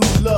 who.